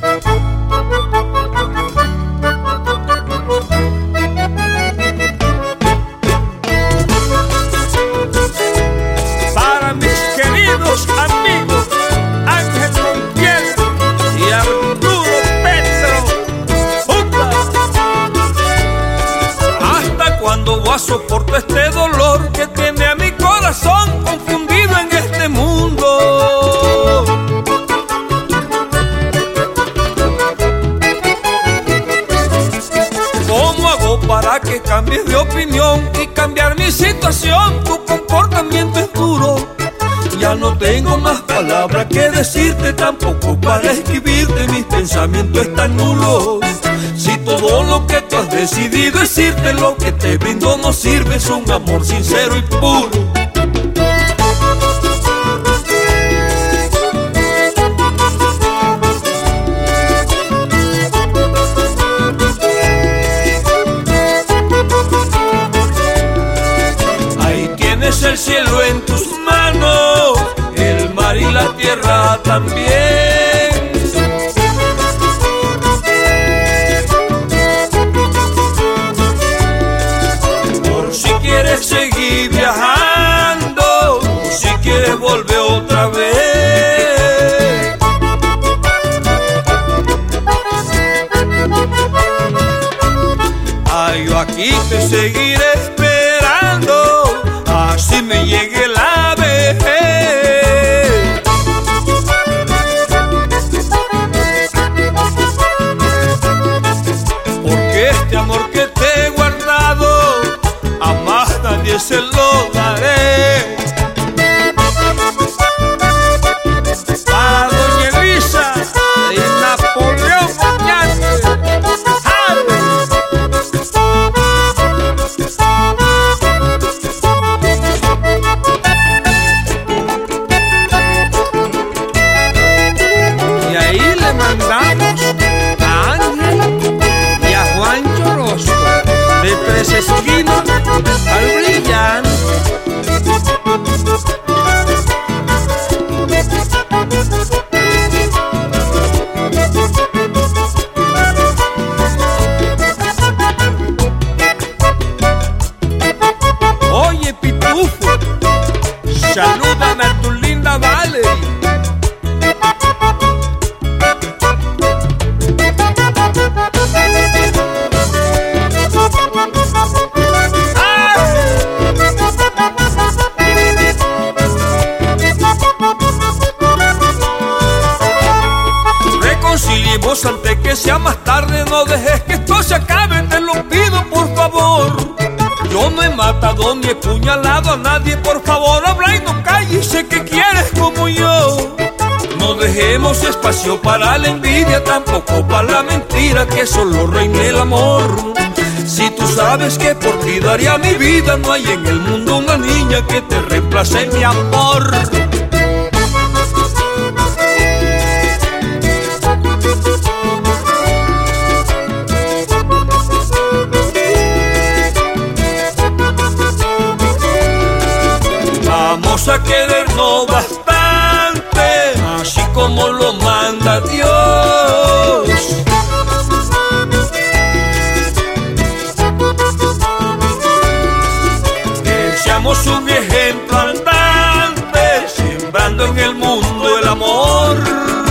Para mis queridos amigos Ángel Montiel y Arturo. ¡Puta! ¿Hasta cuando voy a soportar este dolor que tiene opinión y cambiar mi situación? Tu comportamiento es duro. Ya no tengo más palabras que decirte, tampoco para escribirte. Mis pensamientos están nulos. Si todo lo que tú has decidido es irte, lo que te brindo no sirve, es un amor sincero y puro. También. Por si quieres seguir viajando, si quieres volver otra vez. Ay, yo aquí te seguiré amor que te he guardado, a más nadie se lo daré. Napoleón. Y ahí le mandamos Antes que sea más tarde, no dejes que esto se acabe, te lo pido por favor. Yo no he matado ni he puñalado a nadie, por favor habla y no calles, sé que quieres como yo. No dejemos espacio para la envidia, tampoco para la mentira, que solo reine el amor. Si tú sabes que por ti daría mi vida, no hay en el mundo una niña que te reemplace mi amor. Vamos a querernos bastante, así como lo manda Dios. Que seamos un ejemplo andante, sembrando en el mundo el amor.